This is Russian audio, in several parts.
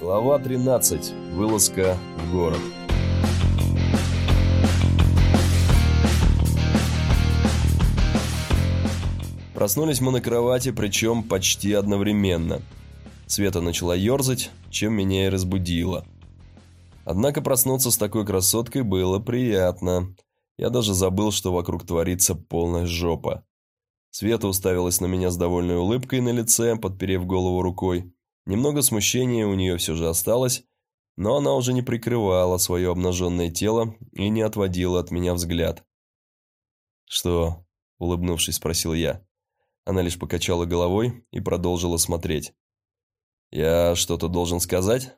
Глава 13. Вылазка в город. Проснулись мы на кровати, причем почти одновременно. Света начала ерзать, чем меня и разбудила. Однако проснуться с такой красоткой было приятно. Я даже забыл, что вокруг творится полная жопа. Света уставилась на меня с довольной улыбкой на лице, подперев голову рукой. Немного смущения у нее все же осталось, но она уже не прикрывала свое обнаженное тело и не отводила от меня взгляд. «Что?» – улыбнувшись, спросил я. Она лишь покачала головой и продолжила смотреть. «Я что-то должен сказать?»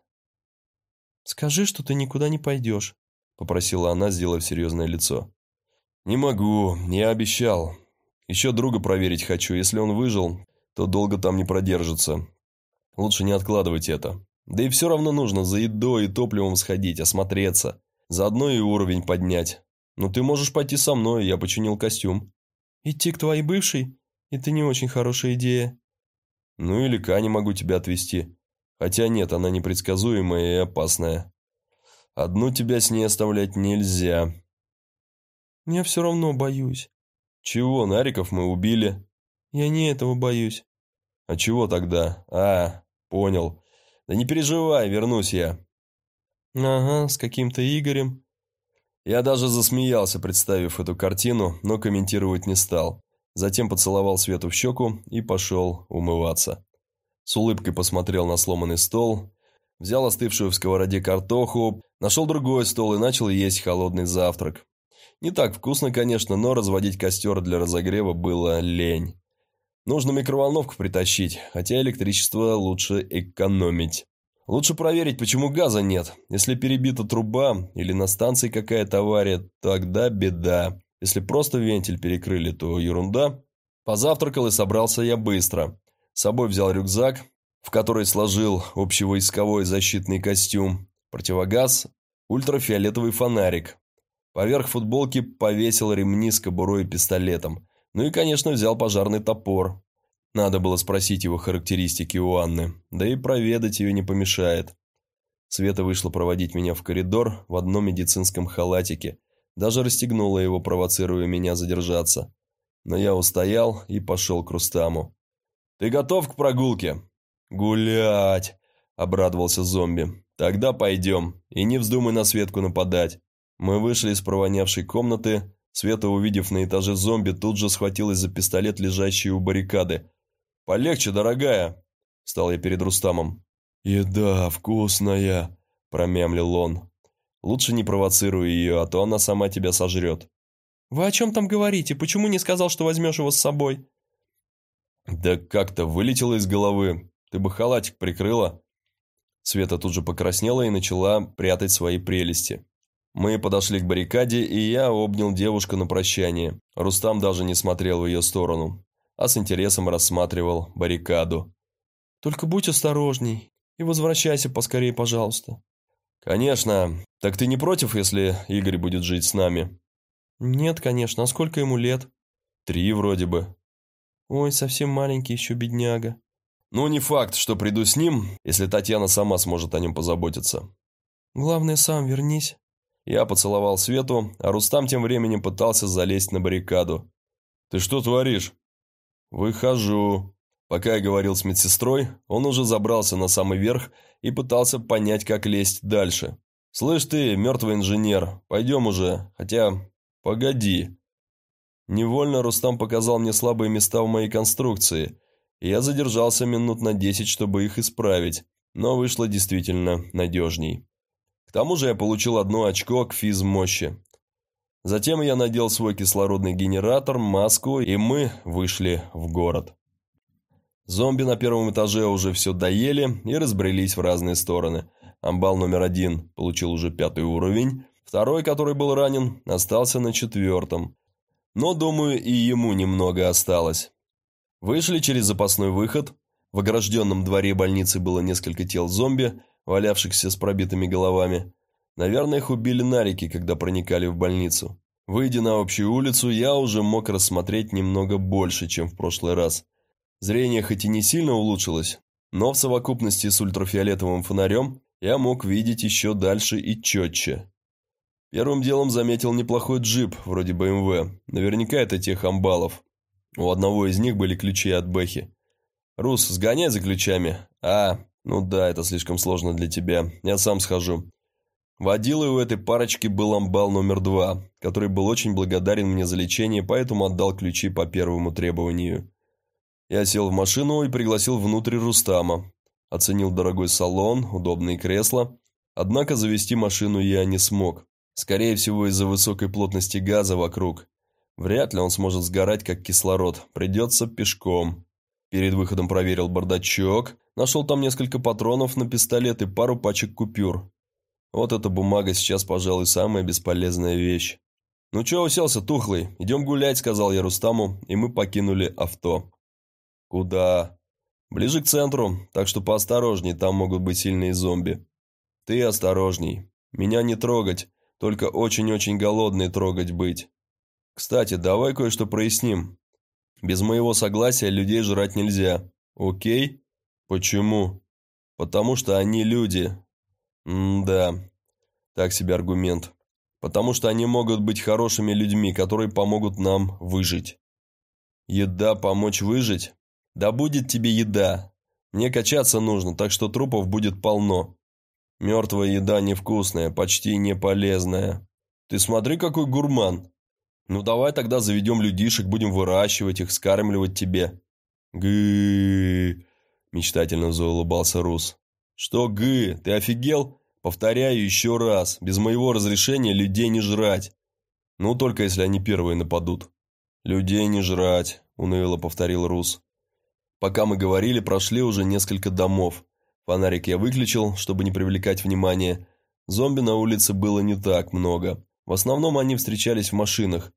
«Скажи, что ты никуда не пойдешь», – попросила она, сделав серьезное лицо. «Не могу, я обещал. Еще друга проверить хочу. Если он выжил, то долго там не продержится. Лучше не откладывать это. Да и все равно нужно за едой и топливом сходить, осмотреться. Заодно и уровень поднять. Но ты можешь пойти со мной, я починил костюм». «Идти к твоей бывшей? Это не очень хорошая идея». «Ну или Кане могу тебя отвезти. Хотя нет, она непредсказуемая и опасная. Одну тебя с ней оставлять нельзя». «Я все равно боюсь». «Чего, Нариков мы убили?» «Я не этого боюсь». «А чего тогда? А, понял. Да не переживай, вернусь я». «Ага, с каким-то Игорем». Я даже засмеялся, представив эту картину, но комментировать не стал. Затем поцеловал Свету в щеку и пошел умываться. С улыбкой посмотрел на сломанный стол, взял остывшую в сковороде картоху, нашел другой стол и начал есть холодный завтрак. Не так вкусно, конечно, но разводить костер для разогрева было лень. Нужно микроволновку притащить, хотя электричество лучше экономить. Лучше проверить, почему газа нет. Если перебита труба или на станции какая-то авария, тогда беда. Если просто вентиль перекрыли, то ерунда. Позавтракал и собрался я быстро. С собой взял рюкзак, в который сложил общевойсковой защитный костюм, противогаз, ультрафиолетовый фонарик, Поверх футболки повесил ремни с кобурой и пистолетом. Ну и, конечно, взял пожарный топор. Надо было спросить его характеристики у Анны, да и проведать ее не помешает. Света вышла проводить меня в коридор в одном медицинском халатике. Даже расстегнула его, провоцируя меня задержаться. Но я устоял и пошел к Рустаму. «Ты готов к прогулке?» «Гулять!» – обрадовался зомби. «Тогда пойдем, и не вздумай на Светку нападать». Мы вышли из провонявшей комнаты. Света, увидев на этаже зомби, тут же схватилась за пистолет, лежащий у баррикады. «Полегче, дорогая!» – стал я перед Рустамом. «Еда вкусная!» – промямлил он. «Лучше не провоцируй ее, а то она сама тебя сожрет». «Вы о чем там говорите? Почему не сказал, что возьмешь его с собой?» «Да как-то вылетело из головы. Ты бы халатик прикрыла». Света тут же покраснела и начала прятать свои прелести. Мы подошли к баррикаде, и я обнял девушку на прощание. Рустам даже не смотрел в ее сторону, а с интересом рассматривал баррикаду. «Только будь осторожней и возвращайся поскорее, пожалуйста». «Конечно. Так ты не против, если Игорь будет жить с нами?» «Нет, конечно. А сколько ему лет?» «Три вроде бы». «Ой, совсем маленький еще бедняга». «Ну, не факт, что приду с ним, если Татьяна сама сможет о нем позаботиться». «Главное, сам вернись». Я поцеловал Свету, а Рустам тем временем пытался залезть на баррикаду. «Ты что творишь?» «Выхожу». Пока я говорил с медсестрой, он уже забрался на самый верх и пытался понять, как лезть дальше. «Слышь ты, мертвый инженер, пойдем уже, хотя... погоди». Невольно Рустам показал мне слабые места в моей конструкции, и я задержался минут на десять, чтобы их исправить, но вышло действительно надежней. Тому же я получил одно очко к физмощи. Затем я надел свой кислородный генератор, маску, и мы вышли в город. Зомби на первом этаже уже все доели и разбрелись в разные стороны. Амбал номер один получил уже пятый уровень, второй, который был ранен, остался на четвертом. Но, думаю, и ему немного осталось. Вышли через запасной выход. В огражденном дворе больницы было несколько тел зомби, валявшихся с пробитыми головами. Наверное, их убили на реке, когда проникали в больницу. Выйдя на общую улицу, я уже мог рассмотреть немного больше, чем в прошлый раз. Зрение хоть и не сильно улучшилось, Но в совокупности с ультрафиолетовым фонарем я мог видеть еще дальше и четче. Первым делом заметил неплохой джип, вроде БМВ. Наверняка это тех амбалов. У одного из них были ключи от Бэхи. «Рус, сгоняй за ключами». «А, ну да, это слишком сложно для тебя. Я сам схожу». Водилой у этой парочки был амбал номер два, который был очень благодарен мне за лечение, поэтому отдал ключи по первому требованию. Я сел в машину и пригласил внутрь Рустама. Оценил дорогой салон, удобные кресла. Однако завести машину я не смог. Скорее всего, из-за высокой плотности газа вокруг. Вряд ли он сможет сгорать, как кислород. Придется пешком. Перед выходом проверил бардачок. Нашел там несколько патронов на пистолет и пару пачек купюр. Вот эта бумага сейчас, пожалуй, самая бесполезная вещь. «Ну чё уселся, тухлый? Идем гулять», — сказал я Рустаму, и мы покинули авто. «Куда?» «Ближе к центру, так что поосторожней, там могут быть сильные зомби». «Ты осторожней. Меня не трогать, только очень-очень голодный трогать быть. Кстати, давай кое-что проясним. Без моего согласия людей жрать нельзя. Окей? Почему? Потому что они люди. М-да. Так себе аргумент. Потому что они могут быть хорошими людьми, которые помогут нам выжить. Еда помочь выжить? Да будет тебе еда. Мне качаться нужно, так что трупов будет полно. Мертвая еда невкусная, почти не полезная. Ты смотри, какой гурман. Ну давай тогда заведем людишек, будем выращивать их, скармливать тебе. Гы, мечтательно заулыбался Рус. Что гы, ты офигел? Повторяю еще раз, без моего разрешения людей не жрать. Ну, только если они первые нападут. Людей не жрать, уныло повторил Рус. Пока мы говорили, прошли уже несколько домов. Фонарик я выключил, чтобы не привлекать внимания. Зомби на улице было не так много. В основном они встречались в машинах.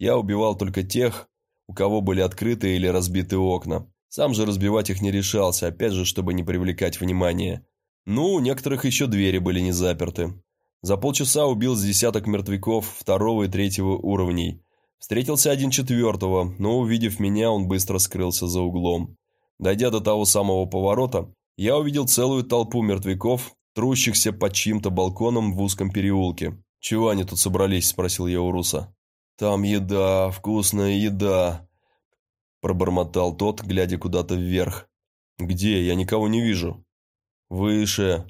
Я убивал только тех, у кого были открытые или разбитые окна. Сам же разбивать их не решался, опять же, чтобы не привлекать внимание. Ну, у некоторых еще двери были не заперты. За полчаса убил с десяток мертвяков второго и третьего уровней. Встретился один четвертого, но, увидев меня, он быстро скрылся за углом. Дойдя до того самого поворота, я увидел целую толпу мертвяков, трущихся под чьим-то балконом в узком переулке. «Чего они тут собрались?» – спросил я у Руса. «Там еда, вкусная еда», – пробормотал тот, глядя куда-то вверх. «Где? Я никого не вижу». «Выше».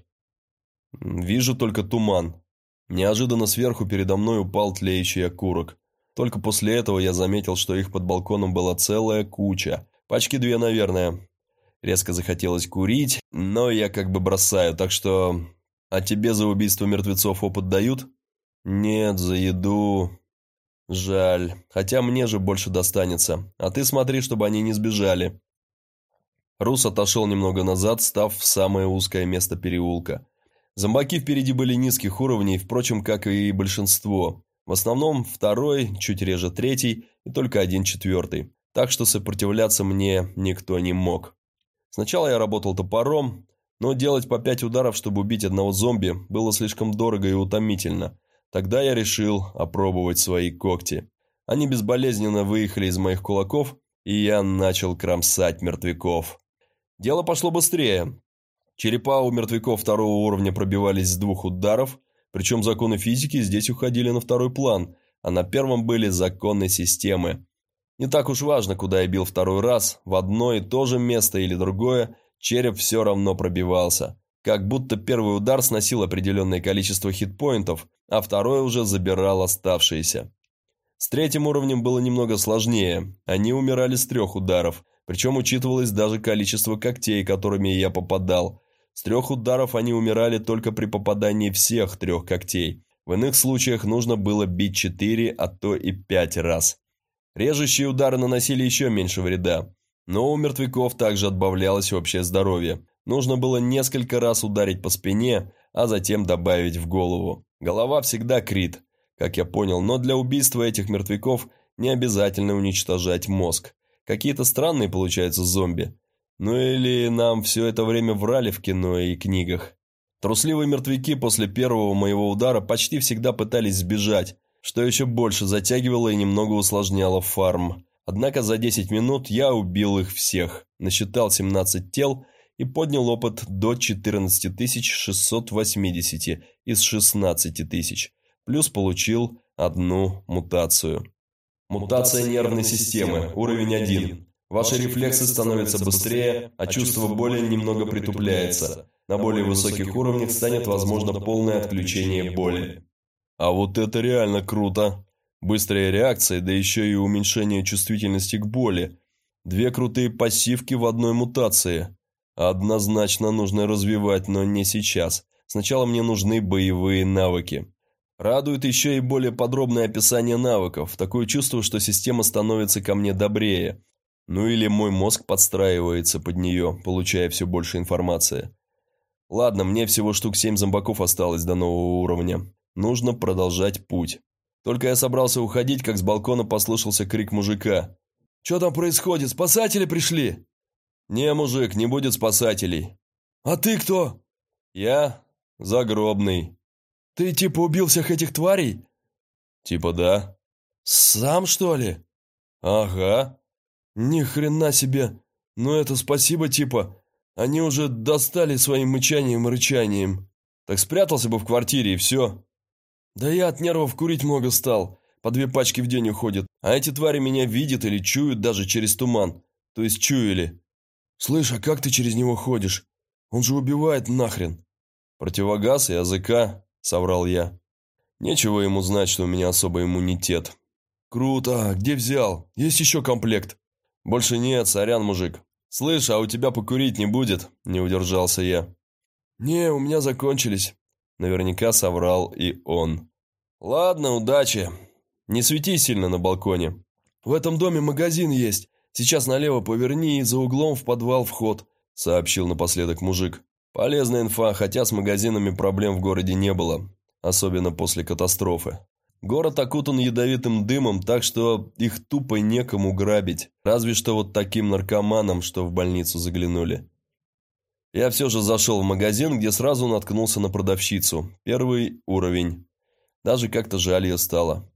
«Вижу только туман». Неожиданно сверху передо мной упал тлеющий окурок. Только после этого я заметил, что их под балконом была целая куча. Пачки две, наверное. Резко захотелось курить, но я как бы бросаю, так что... А тебе за убийство мертвецов опыт дают? Нет, за еду... Жаль. Хотя мне же больше достанется. А ты смотри, чтобы они не сбежали. Рус отошел немного назад, став в самое узкое место переулка. Зомбаки впереди были низких уровней, впрочем, как и большинство. В основном второй, чуть реже третий и только один четвертый. Так что сопротивляться мне никто не мог. Сначала я работал топором, но делать по пять ударов, чтобы убить одного зомби, было слишком дорого и утомительно – Тогда я решил опробовать свои когти. Они безболезненно выехали из моих кулаков, и я начал кромсать мертвяков. Дело пошло быстрее. Черепа у мертвяков второго уровня пробивались с двух ударов, причем законы физики здесь уходили на второй план, а на первом были законы системы. Не так уж важно, куда я бил второй раз, в одно и то же место или другое, череп все равно пробивался. Как будто первый удар сносил определенное количество хитпоинтов, а второй уже забирал оставшиеся. С третьим уровнем было немного сложнее. Они умирали с трех ударов, причем учитывалось даже количество когтей, которыми я попадал. С трех ударов они умирали только при попадании всех трех когтей. В иных случаях нужно было бить четыре, а то и пять раз. Режущие удары наносили еще меньше вреда. Но у мертвяков также отбавлялось общее здоровье. Нужно было несколько раз ударить по спине, а затем добавить в голову. Голова всегда крит, как я понял, но для убийства этих мертвяков не обязательно уничтожать мозг. Какие-то странные получаются зомби. Ну или нам все это время врали в кино и книгах. Трусливые мертвяки после первого моего удара почти всегда пытались сбежать, что еще больше затягивало и немного усложняло фарм. Однако за 10 минут я убил их всех, насчитал 17 тел и поднял опыт до 14680 из 16 тысяч, плюс получил одну мутацию. Мутация нервной системы, уровень 1. Ваши рефлексы становятся быстрее, а чувство боли немного притупляется. На более высоких уровнях станет возможно полное отключение боли. А вот это реально круто. Быстрая реакция, да еще и уменьшение чувствительности к боли. Две крутые пассивки в одной мутации. Однозначно нужно развивать, но не сейчас. Сначала мне нужны боевые навыки. Радует еще и более подробное описание навыков. Такое чувство, что система становится ко мне добрее. Ну или мой мозг подстраивается под нее, получая все больше информации. Ладно, мне всего штук семь зомбаков осталось до нового уровня. Нужно продолжать путь. Только я собрался уходить, как с балкона послышался крик мужика. «Что там происходит? Спасатели пришли?» «Не, мужик, не будет спасателей». «А ты кто?» «Я загробный». «Ты типа убил всех этих тварей?» «Типа да». «Сам, что ли?» «Ага». «Ни хрена себе! Ну это спасибо типа. Они уже достали своим мычанием и рычанием». «Так спрятался бы в квартире и все». «Да я от нервов курить много стал. По две пачки в день уходит. А эти твари меня видят или чуют даже через туман. То есть чуяли. Слышь, а как ты через него ходишь? Он же убивает нахрен». «Противогаз и языка», — соврал я. «Нечего ему знать, что у меня особый иммунитет». «Круто! Где взял? Есть еще комплект?» «Больше нет, сорян, мужик. Слышь, а у тебя покурить не будет?» – не удержался я. «Не, у меня закончились». Наверняка соврал и он. «Ладно, удачи. Не свети сильно на балконе». «В этом доме магазин есть. Сейчас налево поверни и за углом в подвал вход», – сообщил напоследок мужик. Полезная инфа, хотя с магазинами проблем в городе не было, особенно после катастрофы. Город окутан ядовитым дымом, так что их тупо некому грабить, разве что вот таким наркоманам, что в больницу заглянули. Я все же зашел в магазин, где сразу наткнулся на продавщицу. Первый уровень. Даже как-то жаль ее стало.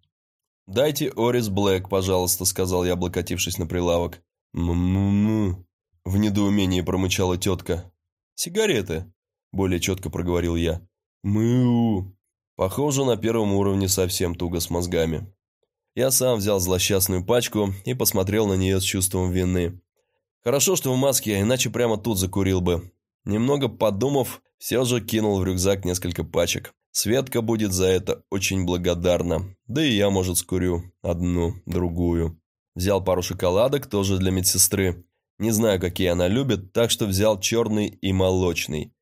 «Дайте Орис Блэк, пожалуйста», — сказал я, облокотившись на прилавок. «М-м-м», в недоумении промычала тетка. «Сигареты», — более четко проговорил я. «Мыу», Похоже, на первом уровне совсем туго с мозгами. Я сам взял злосчастную пачку и посмотрел на нее с чувством вины. Хорошо, что в маске, иначе прямо тут закурил бы. Немного подумав, все же кинул в рюкзак несколько пачек. Светка будет за это очень благодарна. Да и я, может, скурю одну, другую. Взял пару шоколадок, тоже для медсестры. Не знаю, какие она любит, так что взял черный и молочный.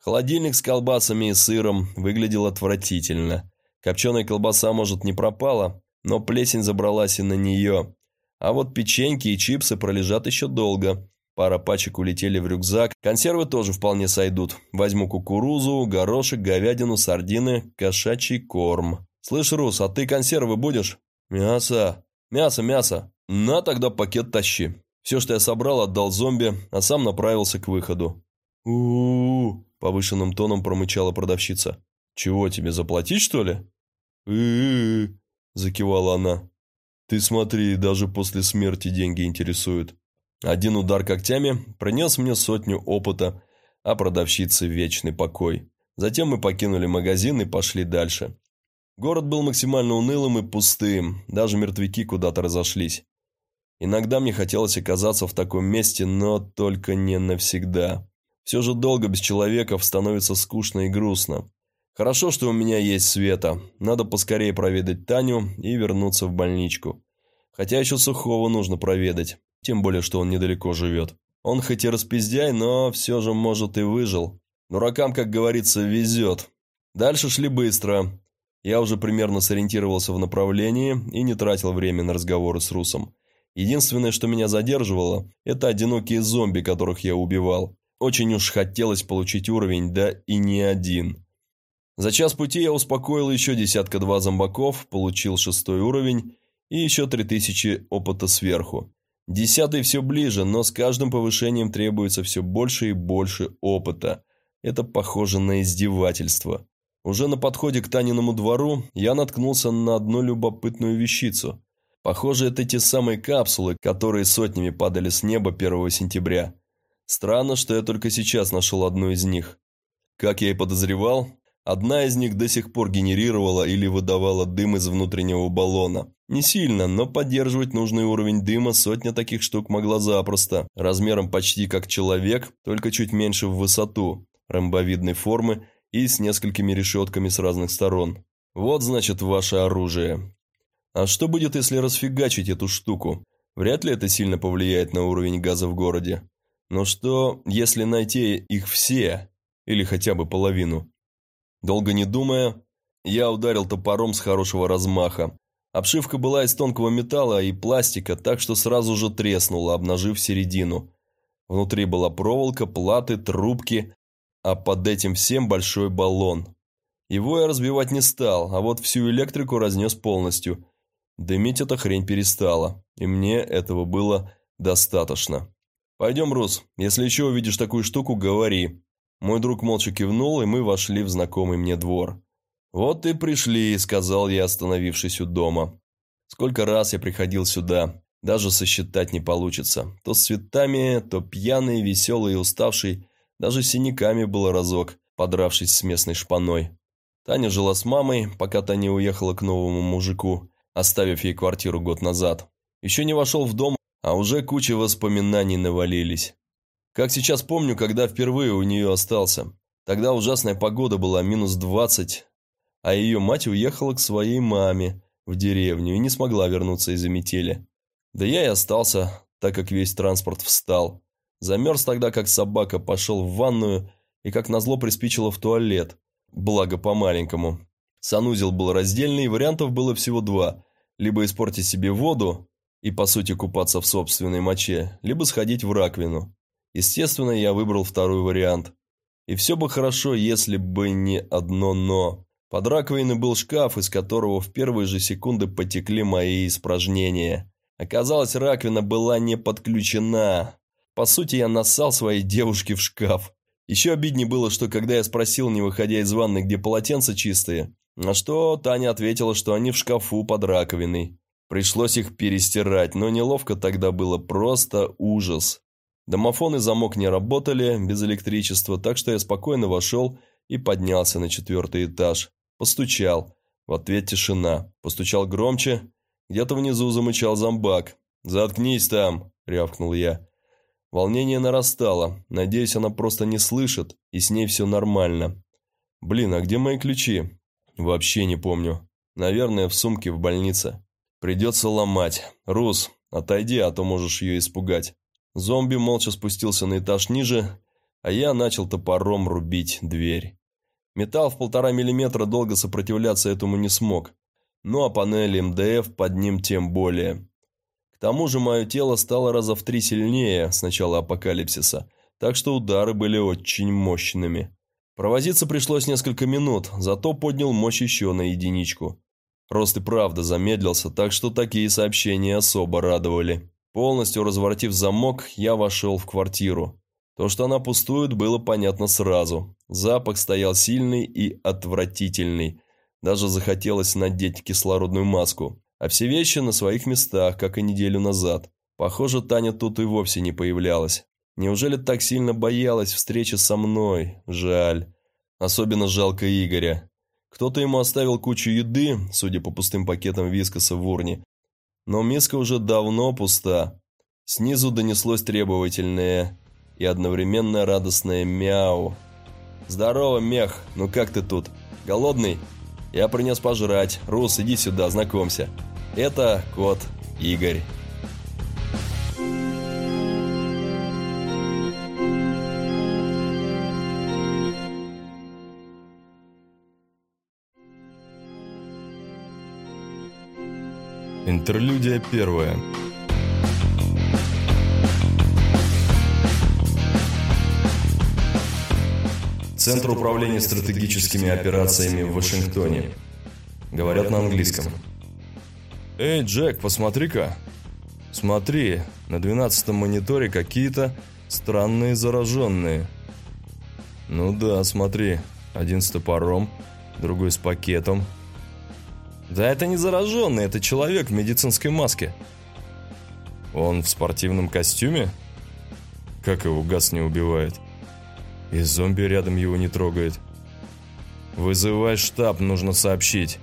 Холодильник с колбасами и сыром выглядел отвратительно. Копченая колбаса, может, не пропала, но плесень забралась и на нее. А вот печеньки и чипсы пролежат еще долго. Пара пачек улетели в рюкзак. Консервы тоже вполне сойдут. Возьму кукурузу, горошек, говядину, сардины, кошачий корм. «Слышь, Рус, а ты консервы будешь?» «Мясо. Мясо, мясо. На, тогда пакет тащи». Все, что я собрал, отдал зомби, а сам направился к выходу. у Повышенным тоном промычала продавщица. «Чего тебе, заплатить, что ли?» «И-и-и», закивала она. «Ты смотри, даже после смерти деньги интересуют». Один удар когтями принес мне сотню опыта, а продавщице вечный покой. Затем мы покинули магазин и пошли дальше. Город был максимально унылым и пустым, даже мертвяки куда-то разошлись. Иногда мне хотелось оказаться в таком месте, но только не навсегда. Все же долго без человеков становится скучно и грустно. Хорошо, что у меня есть Света. Надо поскорее проведать Таню и вернуться в больничку. Хотя еще Сухого нужно проведать. Тем более, что он недалеко живет. Он хоть и распиздяй, но все же, может, и выжил. Дуракам, как говорится, везет. Дальше шли быстро. Я уже примерно сориентировался в направлении и не тратил время на разговоры с Русом. Единственное, что меня задерживало, это одинокие зомби, которых я убивал. Очень уж хотелось получить уровень, да и не один. За час пути я успокоил еще десятка-два зомбаков, получил шестой уровень и еще три тысячи опыта сверху. Десятый все ближе, но с каждым повышением требуется все больше и больше опыта. Это похоже на издевательство. Уже на подходе к Таниному двору я наткнулся на одну любопытную вещицу. Похоже, это те самые капсулы, которые сотнями падали с неба 1 сентября. Странно, что я только сейчас нашел одну из них. Как я и подозревал, одна из них до сих пор генерировала или выдавала дым из внутреннего баллона. Не сильно, но поддерживать нужный уровень дыма сотня таких штук могла запросто, размером почти как человек, только чуть меньше в высоту, ромбовидной формы и с несколькими решетками с разных сторон. Вот значит ваше оружие. А что будет, если расфигачить эту штуку? Вряд ли это сильно повлияет на уровень газа в городе. Но что, если найти их все, или хотя бы половину? Долго не думая, я ударил топором с хорошего размаха. Обшивка была из тонкого металла и пластика, так что сразу же треснула, обнажив середину. Внутри была проволока, платы, трубки, а под этим всем большой баллон. Его я разбивать не стал, а вот всю электрику разнес полностью. Дымить эта хрень перестала, и мне этого было достаточно. «Пойдем, Рус, если еще увидишь такую штуку, говори». Мой друг молча кивнул, и мы вошли в знакомый мне двор. «Вот и пришли», — сказал я, остановившись у дома. Сколько раз я приходил сюда, даже сосчитать не получится. То с цветами, то пьяный, веселый и уставший, даже синяками был разок, подравшись с местной шпаной. Таня жила с мамой, пока та не уехала к новому мужику, оставив ей квартиру год назад. Еще не вошел в дом, а уже куча воспоминаний навалились. Как сейчас помню, когда впервые у нее остался. Тогда ужасная погода была, минус 20, а ее мать уехала к своей маме в деревню и не смогла вернуться из-за метели. Да я и остался, так как весь транспорт встал. Замерз тогда, как собака, пошел в ванную и, как назло, приспичило в туалет. Благо по-маленькому. Санузел был раздельный, вариантов было всего два. Либо испортить себе воду, и по сути купаться в собственной моче, либо сходить в раковину. Естественно, я выбрал второй вариант. И все бы хорошо, если бы не одно «но». Под раковиной был шкаф, из которого в первые же секунды потекли мои испражнения. Оказалось, раковина была не подключена. По сути, я нассал своей девушке в шкаф. Еще обиднее было, что когда я спросил, не выходя из ванны, где полотенца чистые, на что Таня ответила, что они в шкафу под раковиной. Пришлось их перестирать, но неловко тогда было, просто ужас. Домофон и замок не работали без электричества, так что я спокойно вошел и поднялся на четвертый этаж. Постучал. В ответ тишина. Постучал громче. Где-то внизу замычал зомбак. «Заткнись там!» – рявкнул я. Волнение нарастало. Надеюсь, она просто не слышит, и с ней все нормально. Блин, а где мои ключи? Вообще не помню. Наверное, в сумке в больнице. Придется ломать. Рус, отойди, а то можешь ее испугать. Зомби молча спустился на этаж ниже, а я начал топором рубить дверь. Металл в полтора миллиметра долго сопротивляться этому не смог. Ну а панель МДФ под ним тем более. К тому же мое тело стало раза в три сильнее с начала апокалипсиса, так что удары были очень мощными. Провозиться пришлось несколько минут, зато поднял мощь еще на единичку. Рост и правда замедлился, так что такие сообщения особо радовали. Полностью разворотив замок, я вошел в квартиру. То, что она пустует, было понятно сразу. Запах стоял сильный и отвратительный. Даже захотелось надеть кислородную маску. А все вещи на своих местах, как и неделю назад. Похоже, Таня тут и вовсе не появлялась. Неужели так сильно боялась встречи со мной? Жаль. Особенно жалко Игоря. Кто-то ему оставил кучу еды, судя по пустым пакетам вискоса в урне. Но миска уже давно пуста. Снизу донеслось требовательное и одновременно радостное мяу. «Здорово, мех, ну как ты тут? Голодный? Я принес пожрать. Рус, иди сюда, знакомься. Это кот Игорь». Интерлюдия первая. Центр управления стратегическими операциями в Вашингтоне. Говорят на английском. «Эй, Джек, посмотри-ка!» «Смотри, на двенадцатом мониторе какие-то странные зараженные». «Ну да, смотри, один с топором, другой с пакетом, да это не зараженный, это человек в медицинской маске. Он в спортивном костюме? Как его газ не убивает? И зомби рядом его не трогает. Вызывай штаб, нужно сообщить.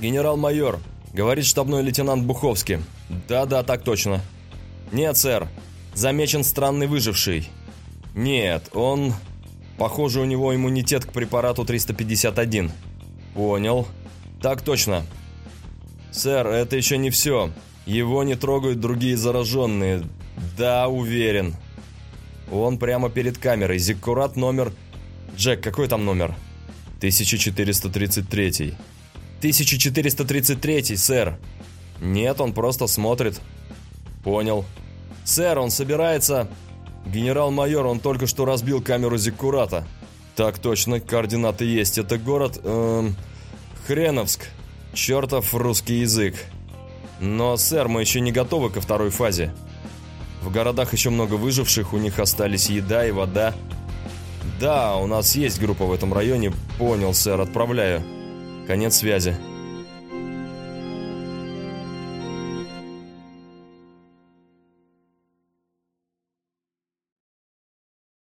Генерал-майор, говорит штабной лейтенант Буховский. Да-да, так точно. Нет, сэр, замечен странный выживший. Нет, он... Похоже, у него иммунитет к препарату 351. Понял. Так точно. Сэр, это еще не все. Его не трогают другие зараженные. Да, уверен. Он прямо перед камерой. Зиккурат номер... Джек, какой там номер? 1433. 1433, сэр. Нет, он просто смотрит. Понял. Сэр, он собирается... Генерал-майор, он только что разбил камеру Зиккурата. Так точно, координаты есть. Это город... Эм, Хреновск. Чертов русский язык. Но, сэр, мы еще не готовы ко второй фазе. В городах еще много выживших, у них остались еда и вода. Да, у нас есть группа в этом районе. Понял, сэр, отправляю. Конец связи.